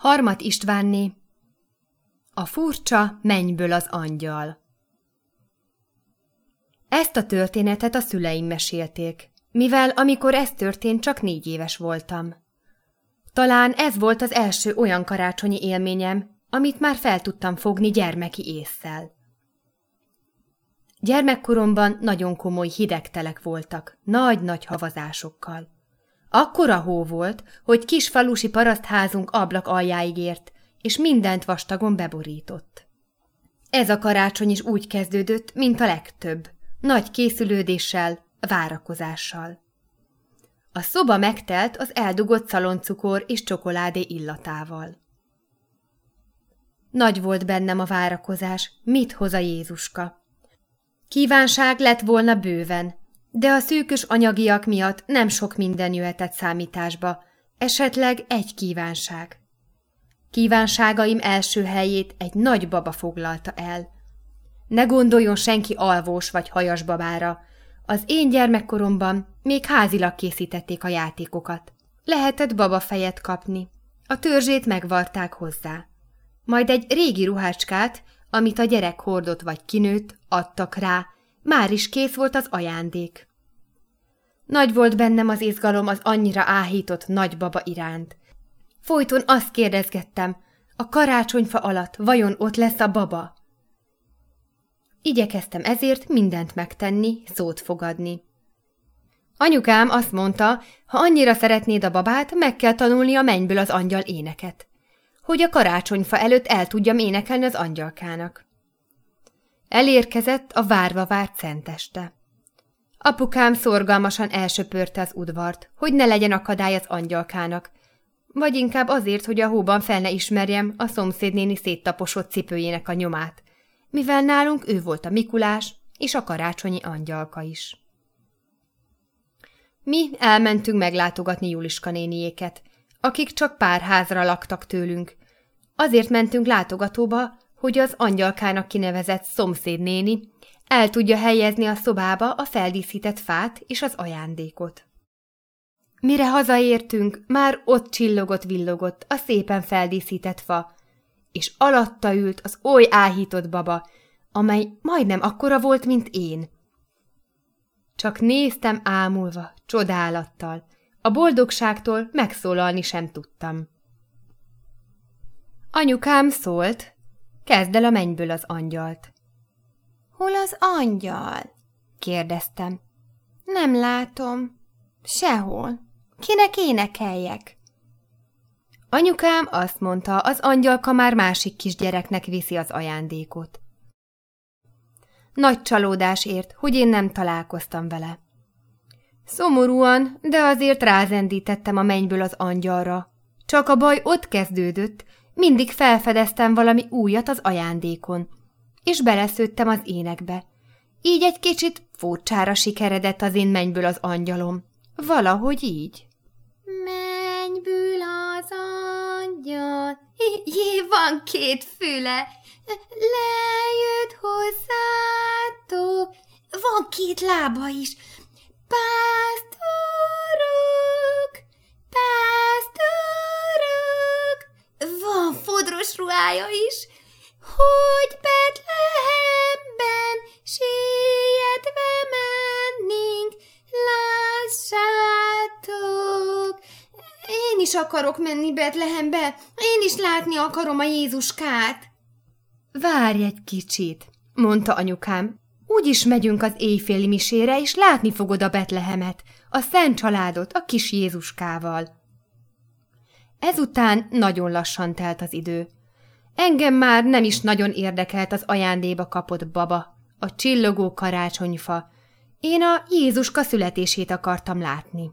Harmat Istvánné A furcsa mennyből az angyal Ezt a történetet a szüleim mesélték, mivel amikor ez történt, csak négy éves voltam. Talán ez volt az első olyan karácsonyi élményem, amit már fel tudtam fogni gyermeki észszel. Gyermekkoromban nagyon komoly hidegtelek voltak, nagy-nagy havazásokkal. Akkora hó volt, hogy kis falusi parasztházunk ablak aljáig ért, és mindent vastagon beborított. Ez a karácsony is úgy kezdődött, mint a legtöbb, nagy készülődéssel, várakozással. A szoba megtelt az eldugott szaloncukor és csokoládé illatával. Nagy volt bennem a várakozás, mit hoz a Jézuska. Kívánság lett volna bőven, de a szűkös anyagiak miatt nem sok minden jöhetett számításba, esetleg egy kívánság. Kívánságaim első helyét egy nagy baba foglalta el. Ne gondoljon senki alvós vagy hajas babára. Az én gyermekkoromban még házilag készítették a játékokat. Lehetett babafejet kapni. A törzsét megvarták hozzá. Majd egy régi ruhácskát, amit a gyerek hordott vagy kinőtt, adtak rá, már is kész volt az ajándék. Nagy volt bennem az izgalom az annyira áhított nagybaba iránt. Folyton azt kérdezgettem, a karácsonyfa alatt vajon ott lesz a baba? Igyekeztem ezért mindent megtenni, szót fogadni. Anyukám azt mondta, ha annyira szeretnéd a babát, meg kell tanulni a mennyből az angyal éneket, hogy a karácsonyfa előtt el tudjam énekelni az angyalkának. Elérkezett a várva várt szenteste. Apukám szorgalmasan elsöpörte az udvart, hogy ne legyen akadály az angyalkának, vagy inkább azért, hogy a hóban fel ne ismerjem a szomszédnéni széttaposott cipőjének a nyomát, mivel nálunk ő volt a Mikulás és a karácsonyi angyalka is. Mi elmentünk meglátogatni Juliska néniéket, akik csak pár házra laktak tőlünk. Azért mentünk látogatóba, hogy az angyalkának kinevezett szomszédnéni el tudja helyezni a szobába a feldíszített fát és az ajándékot. Mire hazaértünk, már ott csillogott-villogott a szépen feldíszített fa, és alatta ült az oly áhított baba, amely majdnem akkora volt, mint én. Csak néztem ámulva, csodálattal, a boldogságtól megszólalni sem tudtam. Anyukám szólt, kezd el a mennyből az angyalt. Hol az angyal? kérdeztem. Nem látom. Sehol. Kinek énekeljek? Anyukám azt mondta, az angyalka már másik kisgyereknek viszi az ajándékot. Nagy csalódás ért, hogy én nem találkoztam vele. Szomorúan, de azért rázendítettem a mennyből az angyalra. Csak a baj ott kezdődött, mindig felfedeztem valami újat az ajándékon, és beleszőttem az énekbe. Így egy kicsit furcsára sikeredett az én mennyből az angyalom. Valahogy így. Mennyből az angyal, jé, van két füle, lejött hozzátok, van két lába is, pásztorok, pásztorok, ruhája is, hogy Betlehemben sietve mennénk, lássátok. Én is akarok menni Betlehembe, én is látni akarom a Jézuskát. Várj egy kicsit, mondta anyukám. Úgy is megyünk az éjféli misére, és látni fogod a Betlehemet, a szent családot, a kis Jézuskával. Ezután nagyon lassan telt az idő. Engem már nem is nagyon érdekelt az ajándéba kapott baba, a csillogó karácsonyfa. Én a Jézuska születését akartam látni.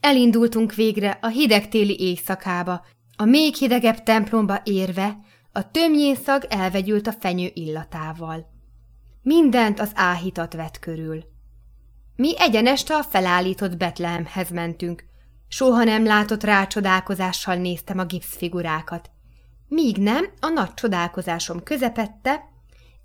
Elindultunk végre a hidegtéli éjszakába, a még hidegebb templomba érve, a tömjénszag elvegyült a fenyő illatával. Mindent az áhítat vett körül. Mi egyeneste a felállított Betlehemhez mentünk. Soha nem látott rácsodálkozással néztem a gipszfigurákat. Míg nem, a nagy csodálkozásom közepette,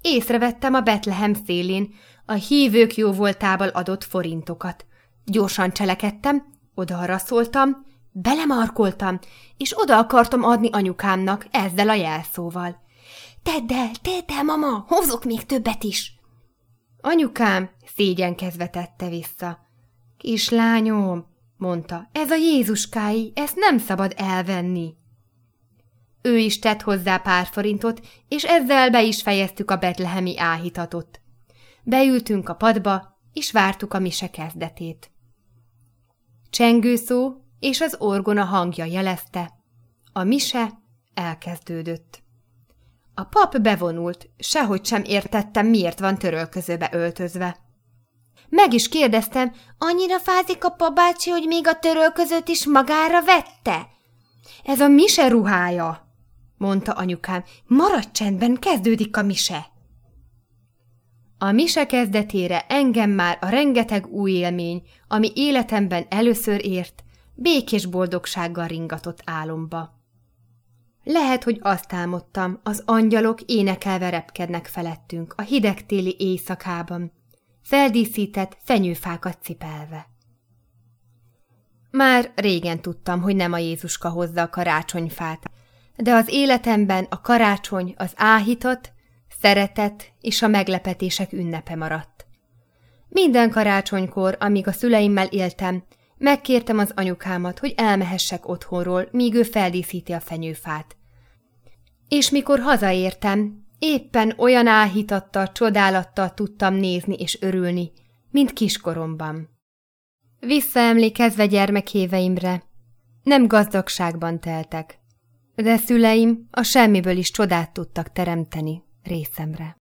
észrevettem a Betlehem szélén a hívők jóvoltából adott forintokat. Gyorsan cselekedtem, oda szóltam, Belemarkoltam, és oda akartam adni anyukámnak ezzel a jelszóval. Tedd el, tedd el, mama, hozok még többet is. Anyukám szégyenkezve tette vissza. Kislányom, mondta, ez a Jézuskái, ezt nem szabad elvenni. Ő is tett hozzá pár forintot, és ezzel be is fejeztük a betlehemi áhítatot. Beültünk a padba, és vártuk a mise kezdetét. Csengőszó és az orgona hangja jelezte. A mise elkezdődött. A pap bevonult, sehogy sem értettem, miért van törölközőbe öltözve. Meg is kérdeztem, annyira fázik a papácsi, hogy még a törölközőt is magára vette? Ez a mise ruhája, mondta anyukám. Maradj csendben, kezdődik a mise. A mise kezdetére engem már a rengeteg új élmény, ami életemben először ért, békés boldogsággal ringatott álomba. Lehet, hogy azt álmodtam, az angyalok énekelve repkednek felettünk a hideg téli éjszakában, feldíszített fenyőfákat cipelve. Már régen tudtam, hogy nem a Jézuska hozza a karácsonyfát, de az életemben a karácsony az áhított, szeretet és a meglepetések ünnepe maradt. Minden karácsonykor, amíg a szüleimmel éltem, megkértem az anyukámat, hogy elmehessek otthonról, míg ő feldíszíti a fenyőfát. És mikor hazaértem, éppen olyan áhítattal, csodálattal tudtam nézni és örülni, mint kiskoromban. Visszaemlékezve gyermekéveimre, nem gazdagságban teltek, de szüleim a semmiből is csodát tudtak teremteni részemre.